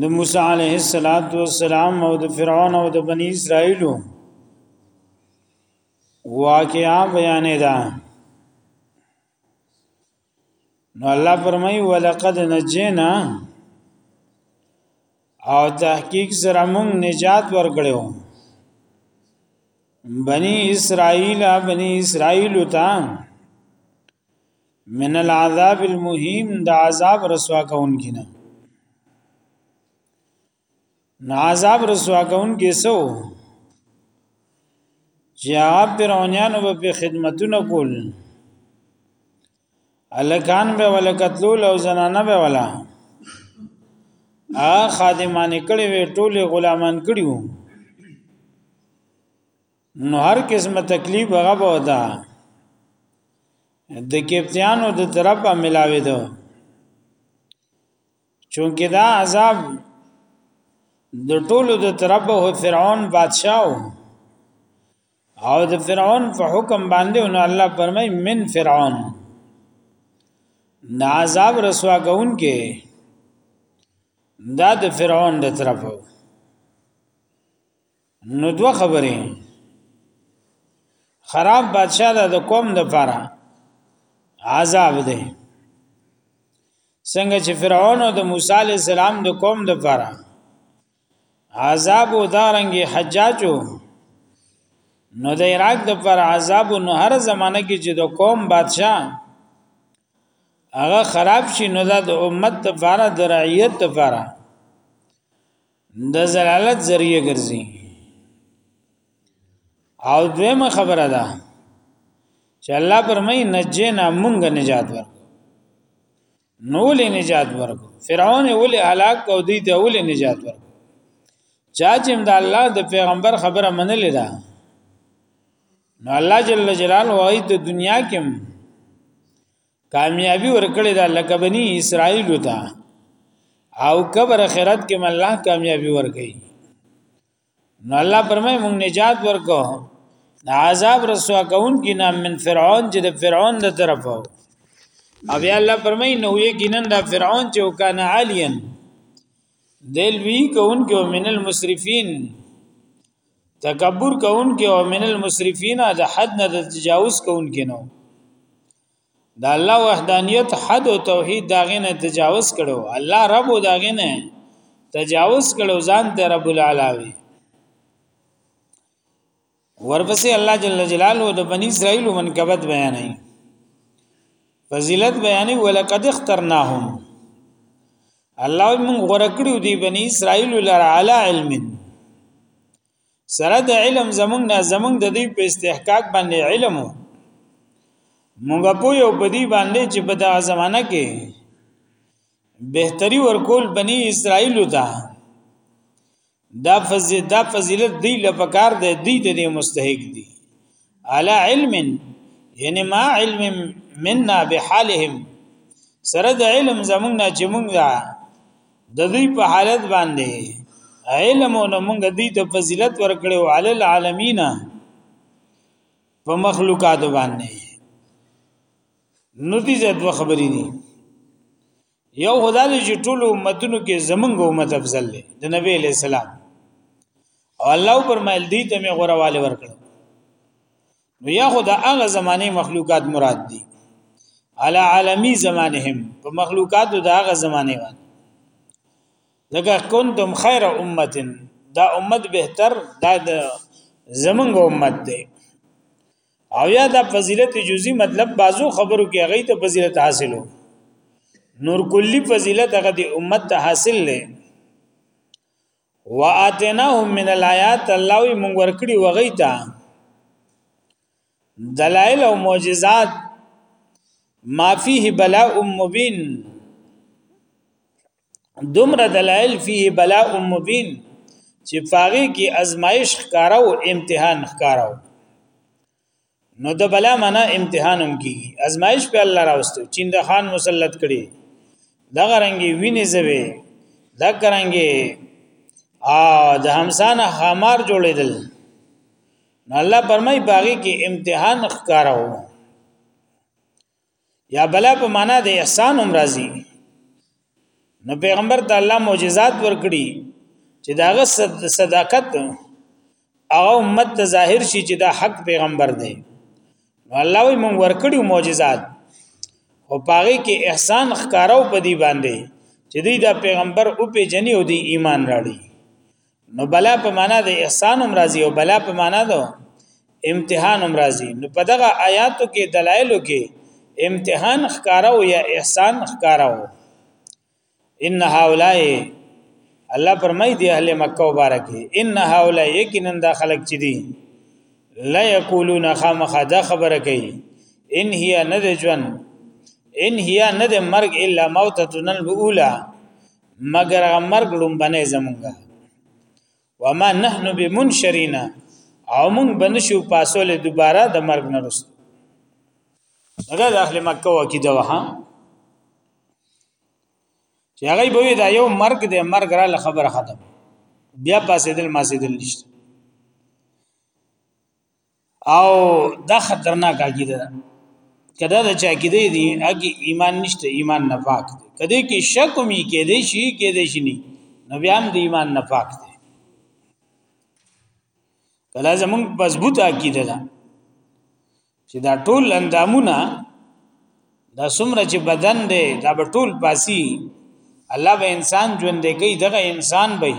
د موسی علیه السلام او د فرعون او د بنی اسرائیلو واقعا بیانې ده نو الله فرمای ولقد نجینا او تحقیق سره مونږ نجات ورکړو بنی اسرائیل بنی اسرائیل ته من العذاب المهیم د عذاب رسوا کون کینه نو عذاب رسوا کون کې سو چې هغه پرونیانو په خدمتونه کول الکان به ولا قتلول او زنانه به ولا ا خادمان کړي وی ټوله غلامان کړیو نو هر قسمه تکلیف هغه به ودا د کپتیانو د طرفه ملاوي دو چونکه دا عذاب د ټولو د طرفه فرعون بادشاہ او د فرعون په حکم باندې نو الله فرمای من فرعون دا عذاب رسوا کون کې دا د فرعون د طرفه نو دوه خبرې خراب بادشاہ دا د قوم د پاره عذاب دی څنګه چې فرعون او د موسی علی السلام د قوم د پاره عذاب او دارنګي حجاجو نو د عراق د پر عذاب نو هر زمانه کې چې د قوم بادشاہ هغه خراب شي نو د امت لپاره د رعیت لپاره د زلالت ذریعہ ګرځي او دویمه خبره ده چې الله پرمای نجینا مونږه نجات ور نو له نجات ور فرعون ول هلاک او دی ته ول نجات ور چا چې د الله د پیغمبر خبره منلې ده نو الله جل جلاله وایي د دنیا کې کامیابی ورکړی دا لکه بنی اسرائیل ته او قبر اخرت کې الله کامیابی ورکړي نو الله پرمای مونږ نجات ورکو عذاب رسوا کون کی نام من فرعون چې د فرعون د طرفه او بیا الله فرمای نو یقینا دا فرعون چې وکانه عالین دل وی کون کې من المسرفین تکبر کون کې او من المسرفین د حد نه تجاوز کون کې نو دا الله وحدانیت حد او توحید داغه نه تجاوز کړو الله رب داغه نه تجاوز کړو ځان ته رب العالمین ورپسې الله جل جلاله د بنی اسرائیل منقبت بیانې فضیلت بیانې ولقد اخترناهم الله موږ غره کړو دی بنی اسرائیل لرا علی علم سره د علم زمونږ نه زمونږ د دې په استحقاق باندې علم مونږ په یو بدی باندې چې په دا زمانہ کې بهتري ورکول بني اسرائیل ته دا فضیلت دا فضیلت دی لپاره دی د دې مستحق دی علی علم یعنی ما علم منا بحالهم سره د علم زمونږ نه چې مونږ دا د دې په حالت باندې علم او مونږ دې ته فضیلت ورکړو علی العالمین په مخلوقات باندې نو دې زه دوه خبرې دي یو خدا دې چې ټول امتونو کې زمونږ امت افضل دی د نبی علی السلام او الله پرمایل دی ته مې غورواله ورکړ نو یا خدا هغه زمانه مخلوقات مراد دي علی عالمی زمانهم په مخلوقات د هغه زمانه باندې لکه کنتم خیر امه دا امت بهتر دا زمونږ امت دی او یا دا فضیلت جزئی مطلب بازو خبرو کې هغه ته فضیلت حاصلو نور کلی فضیلت هغه د امت ته حاصل لې واتناهم من الایات الله موږ ورکړي وغی ته دلائل او معجزات ما فيه بلاء مبين دومره دلایل فيه بلاء مبین چې فاغي کې ازمایش ښکارا او امتحان ښکارا نو د بلا معنا امتحان هم کیږي ازمایش په الله راوستو چین د خان مسلط کړي دا غرنګي ویني زوي دا کرانګي ا د همسان خامار جوړیدل نو الله پرمای باغی کې امتحان ښکارا وو یا بلا په معنا د احسان هم راځي نو پیغمبر ته الله معجزات ورکړي چې داغه صداقت او امت ته ظاهر شي چې دا حق پیغمبر دی نو الله وي مونږ ورکړي معجزات او پاره کې احسان ښکارو په دی باندې چې دی دا پیغمبر او په جنې او دی ایمان راړي نو بلا په معنا د احسان هم راضي او بلا په معنا د امتحان هم راضي نو په دغه آیاتو کې دلایلو کې امتحان ښکارا او یا احسان ښکارا او ان هؤلاء الله پرمای دی اهل مکه مبارک ان هؤلاء یقینا د خلق چي دي لا یقولون خامخ دا خبره کوي ان هي ند جون ان هي ند مرګ الا موتتن الاولى مگر هغه مرګ لومبنه زمونږه وما نحنو بمنشرین او مونږ بنشو پاسول دوباره د مرګ نه رسو دا د اهل مکه وکیده وه چې هغه به دا یو مرګ دی مرګ را ل خبره ختم بیا پاسې دل ما سې دل نشته او دا خطرناک عقیده ده کدا د چا کې دی دی هغه ایمان نشته ایمان نفاق دی کدی کې شک می کې دی شي کې دی شي نه نو بیا هم د ایمان نفاق دی کله زمون مضبوط عقیده ده چې دا ټول اندامونه دا څومره چې بدن دی دا به ټول پاسي الله به انسان ژوند کوي دغه انسان به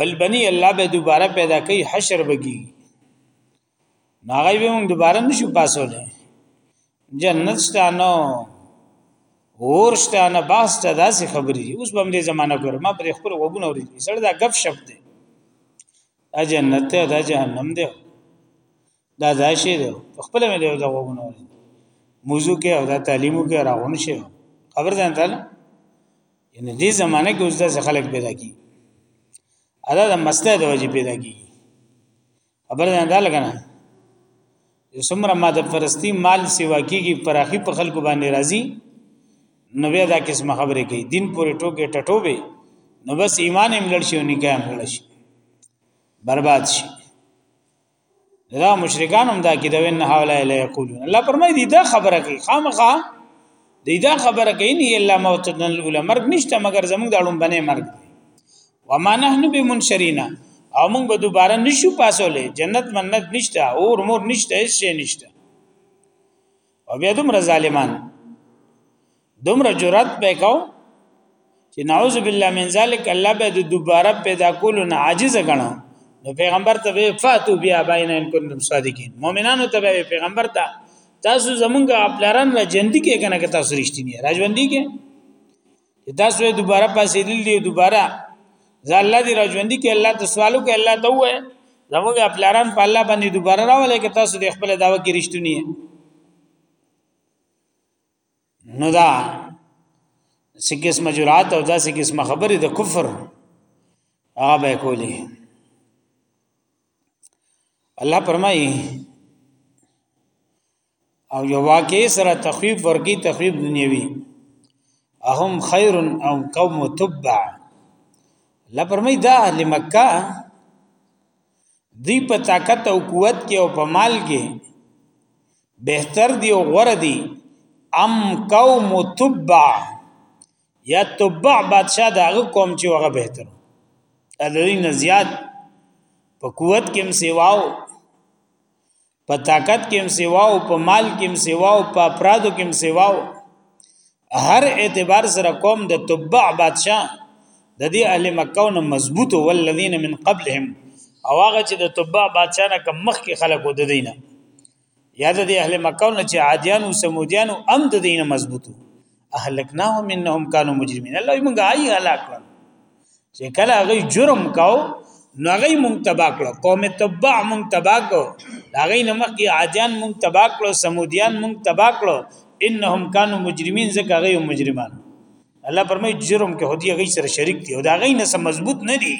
بل بني الله به دوباره پیدا کوي حشر بږي ناغي به موږ دوباره نشو پاسول جنت شتانو اور شتانه باس ته داسې خبرې اوس به دې زمانہ ګور ما پر خپل وګونه ورې سړی دا غف شپ دی اجنت ته دا جهنم دی دا ځای شي ده خپل مې له دا وګونو موضوع کې او دا تعلیمو کې راغون شي خبر ځان تعالی ان دې زمانه کې اوس د خلک پیدا کی ادا د مسته د وجې پیدا کی خبر ځان تعالی کنه سمره ماده پرستی مال سیوا کیږي پراخي په خلکو باندې راضي نو بیا دا قسمه خبرې کوي دین پورې ټوکې ټټوبه نو بس ایمان هم لړ شي او نکاح هم لړ شي برباد شي دا مشرکان هم دا کې دا وین حواله الا یقولون الله پرمای دی دا خبره کوي خامخا دی دا خبره کوي نه الا موتن الاولى مرګ نشته مگر زموږ د اړم بنه مرګ وما نحنو بمنشرینا او موږ به دوباره نشو پاسولې جنت منت نشته اور مور نشته هیڅ شي نشته او بیا دومره ظالمان دومره جرأت وکاو چې نعوذ بالله من ذلک الله به د دوباره پیدا کولو نه عاجز غنو نو پیغمبر ته به فاتو بیا باین ان کنتم صادقین مؤمنانو ته به پیغمبر ته تاسو زمونږه خپلاران را جندي کې کنه که تاسو رښتینی راځوندي کې چې تاسو یې دوباره پاسې دل دی دوباره ځا الله دې راځوندي کې الله ته سوالو کې الله ته وې زموږ خپلاران په الله باندې دوباره راولې کې تاسو دې خپل داوا کې رښتونی نو دا سکه اسمه جرأت او دا سکه اسمه خبره د کفر هغه به کولی الله فرمایي او یو واقع سره تخویب ورکی تخویب دنیوی اهم خیر او قوم تبع لپرمای دا اهل مکه دی په طاقت او قوت کې او په مال کې بهتر دی او غوره دی ام قوم تبع یا تبع بادشاہ داغه قوم چې هغه بهتر ادرین زیات په قوت کې هم سیواو په طاقت کې هم سیوا او په مال کې هم سیوا او په افرادو کې هم سیوا هر اعتبار سره قوم د تبع بادشاه د دې اهل مکه نو مضبوط او الذين من قبلهم او هغه چې د تبع بادشاه نه کم مخ کې خلق ود دینه یا د اهل مکه نه چې عادیان او سمودیان هم د دینه مضبوطو اهلکناهم انهم كانوا مجرمين الله موږ آی هلاک کړل چې کله هغه جرم کاو نو هغه موږ تبا کړو قوم تبع موږ تبا کړو هغه نه مخکې عادیان موږ تبا کړو سمودیان موږ تبا کړو انهم كانوا مجرمين ځکه هغه مجرمان الله پرمای جرم کې هدي هغه سره شریک دي او دا هغه نه سم مضبوط نه دي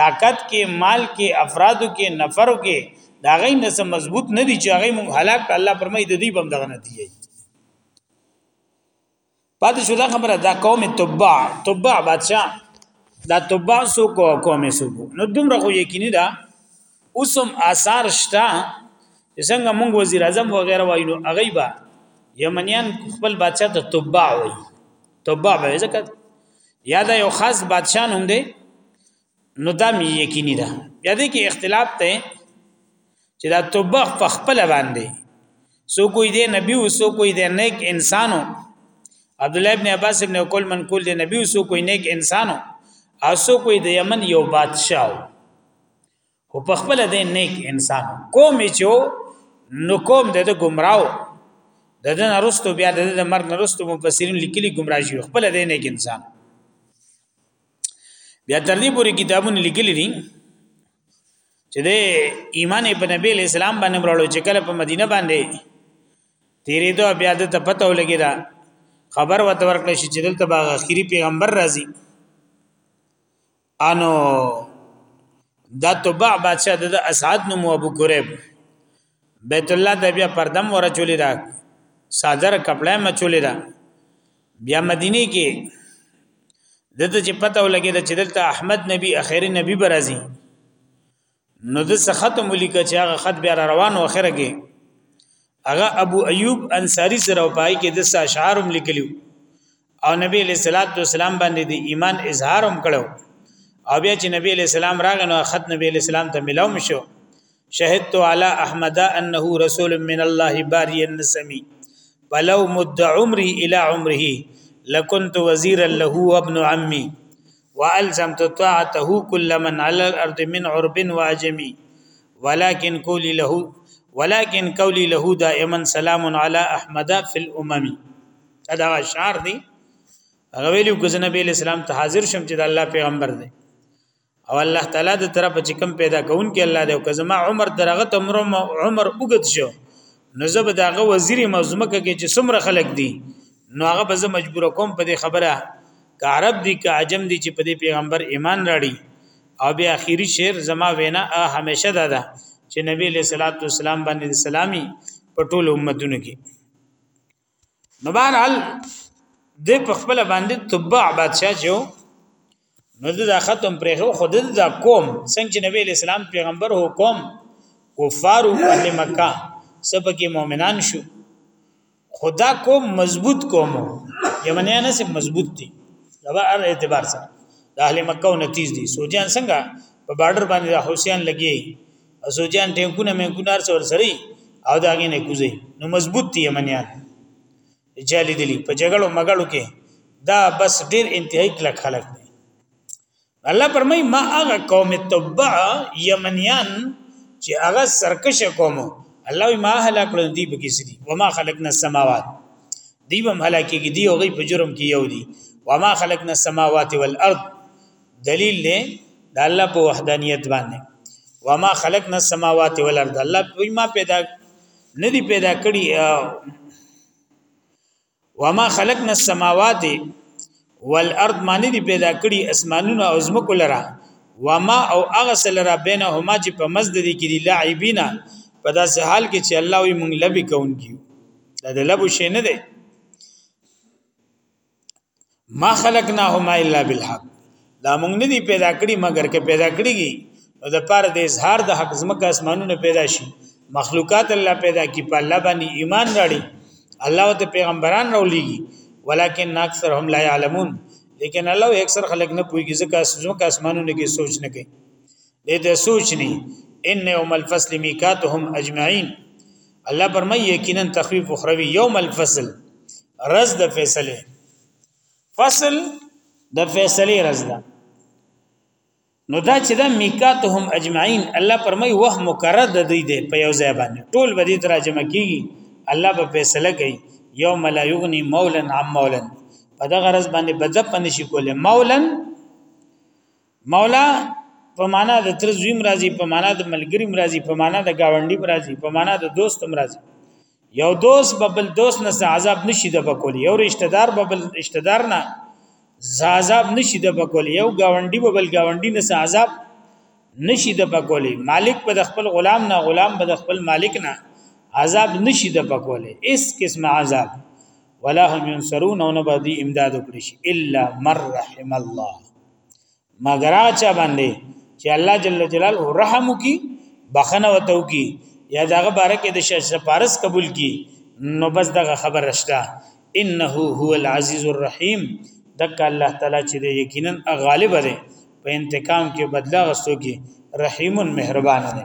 طاقت کې مال کې افرادو کې نفرو کې دا هغه نه سم مضبوط نه دي چې هغه موږ هلاک الله پرمای د دې بم دغه نتیجه پاتې شو دا خبره دا قوم تبع تبع بادشاہ دا تبع سو کو قوم سو کو نو دومره خو یقیني ده اوسم آثار شته څنګه موږ وزیر اعظم و غیره وایو هغه با یمنیان خپل بادشاہ ته تبع وایي تبع به ځکه یاده یو خاص بادشاہ هم دی نو دا می یقیني ده بیا دې کې اختلاف ته چې دا توبه په خپل باندې سو کوئی دې نبی او سو کوئی دې نیک انسانو عبد الله ابن عباس ابن کول منقول دې نبی او سو کوئی نیک انسانو او سو کوئی دې یمن یو بادشاہ خو په خپل د نیک انسان کوم چې نو کوم د ګمراو د دې نرستو بیا د دې مرګ نرستو مفسرین لیکلي گمراه شي خپل د نیک انسان بیا تر دې پورې کتابونه لیکلي دي چې د ایمان په نبی اسلام باندې مرلو چې کله په مدینه باندې تیرې دوه بیا د پته ولګی دا خبر وته ورکړ شي چې دلته باغ اخیری پیغمبر راځي انو دا تبع بادشاہ د اسعد نوم ابو قریب بیت الله د بیا پردم ورچولې دا صادر کپړې مچولې دا بیا مدینه کې دته چې پته ولګید چې دلته احمد نبی اخیری نبی برازي نو د څه ختم ولیک چې هغه خط بیا روان او اخره کې هغه ابو ایوب انصاری سره پای کې د اشعار هم لیکلو او نبی له صلوات و سلام باندې د ایمان اظهار هم کړو او بیا چې نبی له سلام راغنو خط نبی له سلام ته ملاو مشو شهدت علی احمد انه رسول من الله باری النسمی ولو مد عمري الى عمره لكنت وزيرا له وابن عمي والزمت طاعته كل من على الارض من عرب واجمي ولكن قولي له ولكن قولي له دائما سلام على احمد في الامم دا شعر دی هغه ویلو کو نبی اسلام ته حاضر شم چې د الله پیغمبر دی او الله تعالی د طرف چې کم پیدا کون کې الله دی او کزما عمر درغه عمر عمر وګت شو نو زه به داغه وزیر مزمکه کې چې څومره خلک دي نو هغه به زه مجبور کوم په دې خبره که عرب دي که عجم دي چې په دې پیغمبر ایمان راړي او بیا اخیری شعر زما وینا همیشه دا ده چې نبی له صلوات و سلام باندې سلامي په ټول امتونو کې نو بهرحال د په خپل باندې تبع بادشاہ جو نو دا ختم پرې هو خود دا قوم څنګه چې نبی اسلام پیغمبر هو قوم کفار او اهل مکه سبکه مؤمنان شو خدا کو مضبوط قوم یمنیان سه مضبوط دي دا هر اعتبار سره د اهل مکه او نتیز دي سوجان څنګه په بارډر باندې حسین لګي اسوجان ټینکونه مې ګونار څور سره او دا غي نه کوزي نو مضبوط دي یمنیان جالي دي په جګړو مګړو کې دا بس ډیر انتهایی کلک خلک دي الله پرمای ما هغه قوم تبع یمنیان چې هغه سرکش قوم الله ما هلاک کړل دي په کې سدي وما خلقنا السماوات دی بم هلاکیږي دی او غي په جرم کې یو دی وما خلقنا السماوات والارض دلیل دی د الله په وحدانیت باندې وما خلقنا السماوات والارض الله وی ما پیدا ندی پیدا کړی وما خلقنا السماوات والارض ما ندی پیدا کړی اسمانونه او زمکو لرا وما او هغه سره بینهما چې په مزد دي کې دي لاعبینا په داسې حال کې چې الله وی مونږ لبی کون کیو دا د لبو شي نه دی ما خلقناهما الا بالحق دا موږ نه دی پیدا کړی مګر که پیدا کړیږي نو د پاره د اظهار د حق زمکه اسمانونه پیدا شي مخلوقات الله پیدا کی په الله باندې ایمان راړي الله او پیغمبران راولېږي ولکن اکثرهم لا يعلمون لیکن الله اکثر خلک نه پوهیږي ځکه ځکه اسمانونو کې سوچ نه کوي دې ته سوچني ان یوم الفصل میقاتهم اجمعین الله پرمای یقینا تخفیف اخروی یوم الفصل رز د فیصله فصل د فیصله رز ده نو دا چې دا میقاتهم اجمعین الله پرمای وه مقرر د دوی دی په یو ځای باندې ټول به دې ترجمه کیږي الله به فیصله کوي یوم لا یغنی مولا عن مولا په دغه غرض باندې بځپ نشي کوله مولا مولا په معنا د تر زویم راځي په معنا د ملګری راځي په معنا د گاونډي راځي په معنا د دوست راځي یو دوست ببل دوست نه عذاب نشي د بکول یو رشتہ دار ببل رشتہ دار نه عذاب نشي د بکول یو گاونډي ببل گاونډي نه عذاب نشي د بکول مالک په خپل غلام نه غلام په خپل مالک نه عذاب نشي د بکول اس قسم عذاب ولا هم ينصرون او نه به دي امداد وکړي الا من رحم الله مگر هغه چا باندې چې الله جل جلاله رحم وکي بخنه وته وکي یا دغه بارکه د سفارش قبول کی نو بس دغه خبر رشتہ انه هو العزیز الرحیم دک الله تعالی چې یقینا غالب دی په انتقام کې بدلا غستو کې رحیم مهربان دی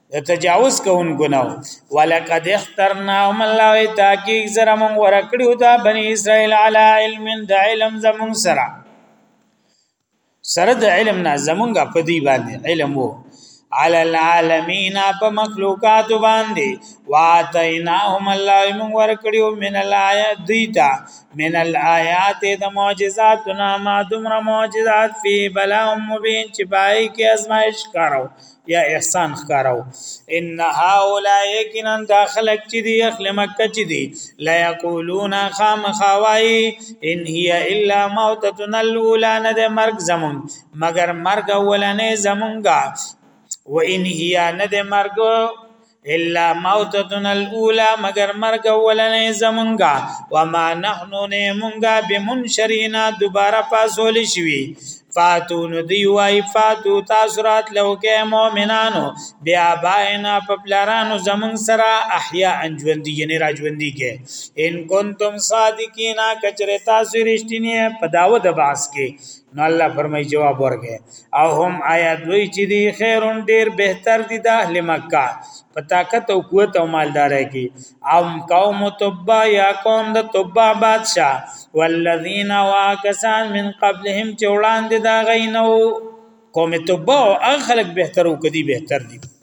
د تجاوز کوونکو نه ولقد اخترنا الله تحقیق زره مونږ ورکړیو دا بنی اسرائیل علی علم د علم زمون سره سره د علم نه زمونږه په دی باندې علم وو علی العالمین په مخلوقات باندې واتیناهم الله مونږ ورکړیو من الایات دیتا من الایات د معجزات نه ما دمر معجزات فی بلا مبین چې پای کې ازمایش کارو یا احسان ښکاراو ان هؤلاء یقینا داخلك چې دی اخل مکه چې دی لا یقولون خام خوای ان هي الا موتتنا الاولى نه د مرګ زمون مگر مرګ اولنې زمونږه و ان هي نه د مرګ الا موتتنا الاولى مگر مرګ ولنې زمونږه وما نحنو نه مونږه بمنشرینا دوباره پاسول شوی فاتو نو دی وای فاتو تاسو رات لو کې مؤمنانو بیا باینا په پلارانو زمون سره احیا انجوندی یعنی راجوندی کې ان کنتم صادقینا کچره تاسو رښتینی په داوه د باس کې نو الله فرمای جواب ورکه او هم آیا دوی چې دی خیرون ډیر بهتر دي د اهل مکه په طاقت او قوت او مالداري کې او قوم تبا یا قوم د تبا بادشاہ والذین واکسان من قبلهم چې وړاندې دا غینو قوم تبا او خلق بهتر او کدی بهتر دي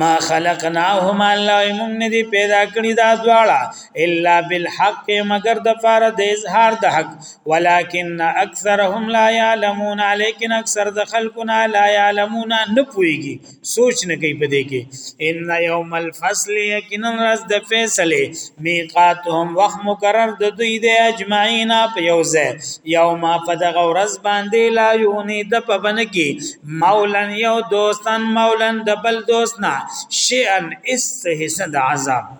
ما خلقناهما الله موږ نه دی پیدا کړی دا دواړه الا بالحق مگر د پاره د اظهار د حق ولکن اکثرهم لا يعلمون لیکن اکثر د خلقنا لا يعلمون نه پويږي سوچ نه کوي پدې کې ان يوم الفصل یقینا رز د فیصله میقاتهم وخت مقرر د دوی د اجمعینا په یوزه یوم پدغه ورځ باندې لا یونی د پبن کې مولن یو دوستان مولن د بل دوست نه شیئن اس حصہ د عذاب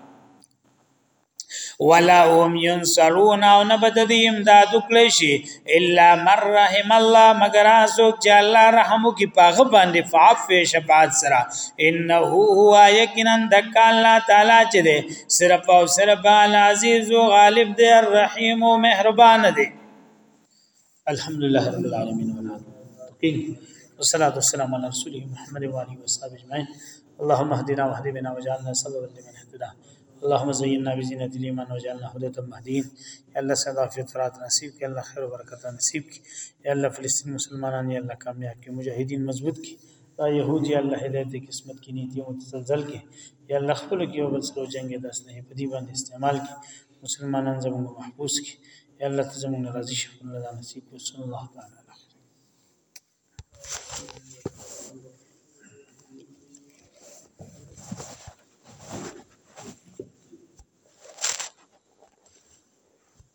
ولا هم ينصرون او نه بد دې امداد کړی شي الا مر رحم الله مگر اسوک چې الله رحم کی پاغه باندې فعف شفاعت سره انه هو یقینا دک الله تعالی چې دې صرف او صرف العزیز غالب دې الرحیم مهربان دې الحمد لله رب العالمين والعالمين والصلاة والسلام على رسوله محمد وآله وصحبه أجمعين اللهم اهدنا واهد بنا وجعلنا سببا لمن اهتدى اللهم زينا بزينة الإيمان وجعلنا هداة مهديين يا الله سعد عافية رات نصيب يا الله خير وبركة نصيب يا الله فلسطين مسلمانان يا الله كامياب كي مجاهدين مضبوط كي دا يهود يا الله هدايت دي قسمت كي نيتي متزلزل كي يا الله خپل كي يو بل سره جنگ داسله په دي باندې استعمال كي مسلمانان زموږ محبوس کړي یا الله ته زموږ نه راضي شي خپل رضا نصیب کړي صلی الله تعالی علیه